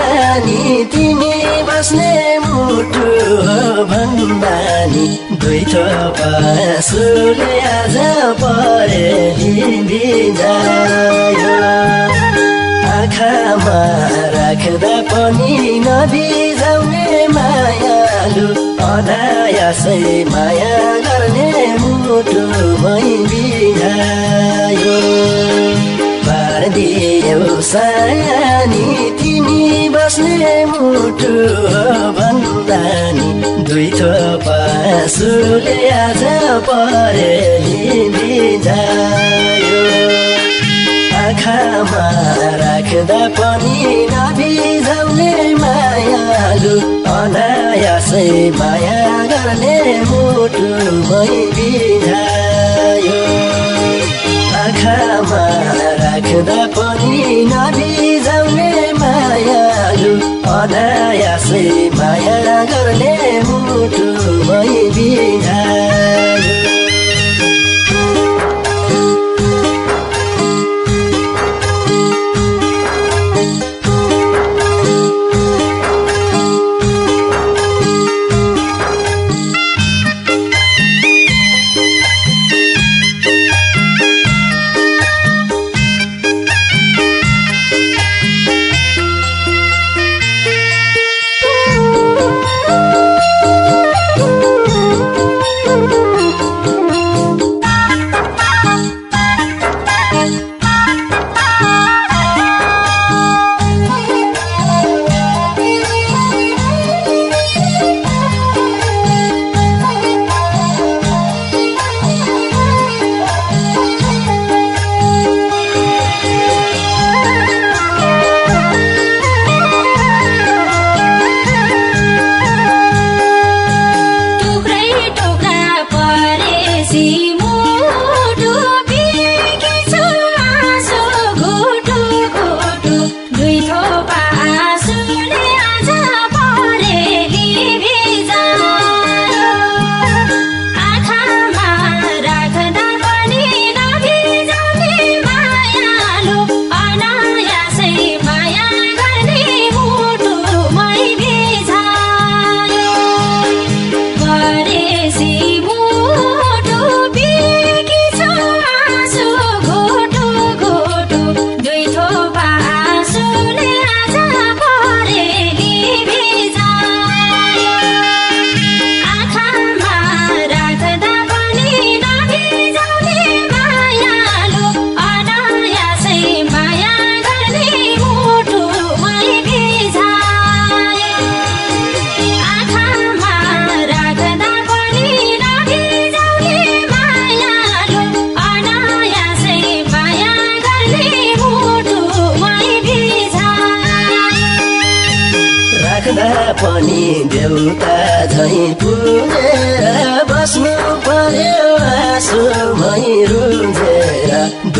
सानी तिमी बस्ने मुटु हो भन्दानी। दुई थोपा आज परेली बिजायो आँखामा राख्दा पनि नबिजाउने मायालु। अनायासै माया गर्ने मुटु मै बिझायो। पारिदियो तिमी मुटु भन्दानी दुई थोपा सुले आज परेली बिझायो आँखामा राख्दा पनि नबिजाउने मायालु अनायासै माया गर्ने मुटु बिझायो। आँखामा राख्दा पनि अनायासै माया गर्ने मुटु मै बिझायो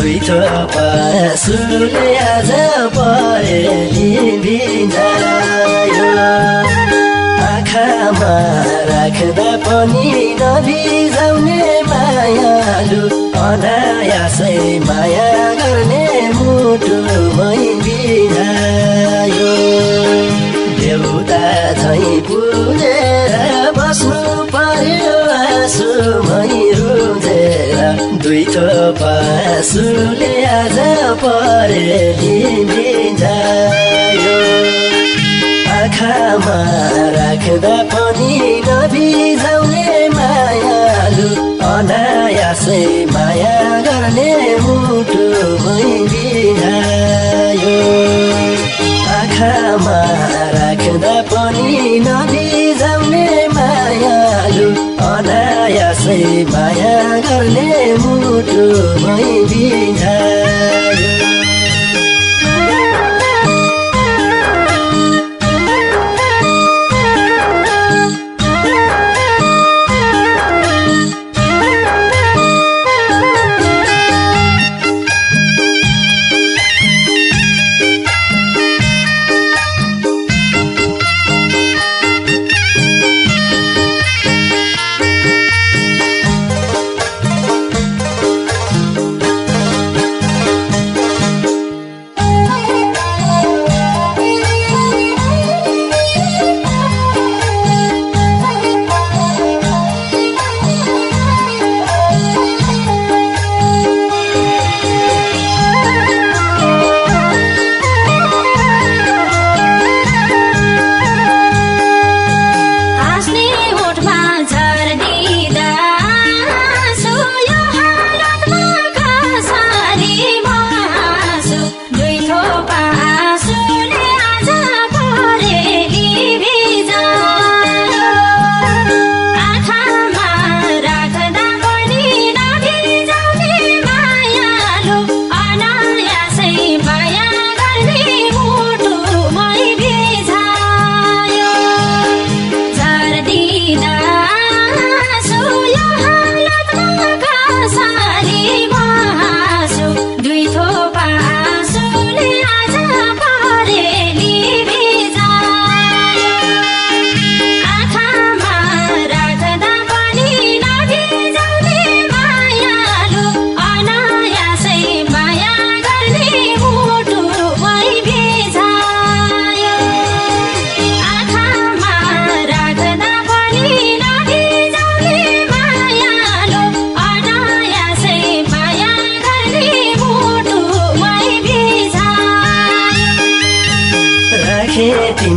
दुई थोपा आज परेली आँखामा राख्दा पनि नबिजाउने मायालु अनायासै माया गर्ने मुटु मै बिझायो देउता झै पुजेर दुई थोपा सुले आज बिझायो आँखामा राख्दा पनि नबिजाउने मायालु अनायासै माया गर्ने मुटु मै बिझायो आँखामा राख्दा पनि नबिजाउने मायालु अनायासै माया गर्ने मुटु मै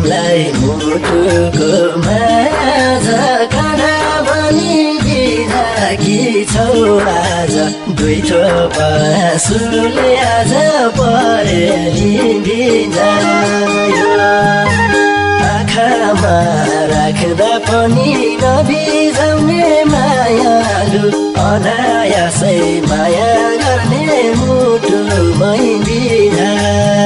तिमीलाई मुटुको माझ बनी बिराकी छौ आज। दुई थोप आँसुले आज भिजायो आँखामा राख्दा पनि नबिजाउने मायालु। अनायासै माया गर्ने मुटुमै बिझायो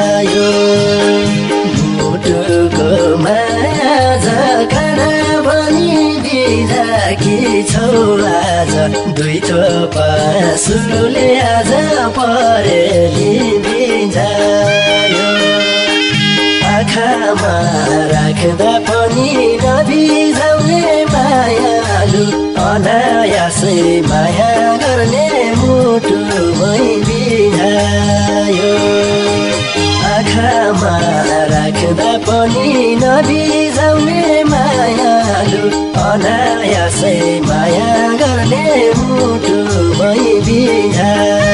माया झकाडा पनि बिझाकी छौ आज। दुई थोपा सुरुले आज परेली बिझायो आँखामा राख्दा पनि नबिजाउने मायालु अनायासै माया गर्ने मुटुमै बिझायो आँखामा राख्दा पनि नबिजाउने मायालु अनायासै माया गर्ने मुटुमै बिझायो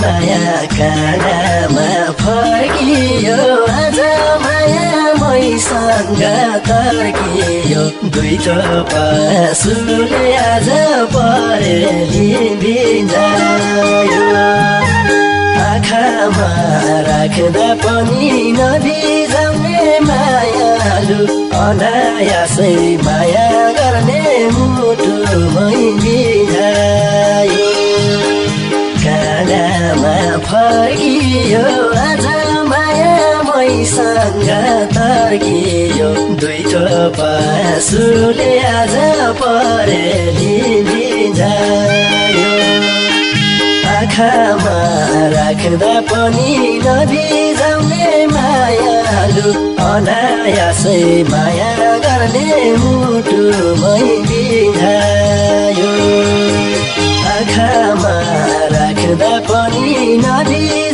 माया काँडामा फर्कियो आज माया मैसँग तर्कियो दुई सुले आज परेली भिजायो आँखामा राख्दा पनि नबिजाउने मायालु अनायासै माया गर्ने मुटुमै बिझायो फर्कियो आज माया मैसँग तर्कियो। दुई थोपा सुले आज परेली बिझायो आँखामा राख्दा पनि नबिजाउने मायालु अनायासै माया गर्ने मुटुमै बिझायो आँखामा राख्दा पनि मायालु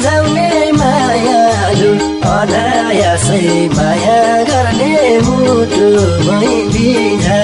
अनायासै माया गर्ने मुटुमै बिझा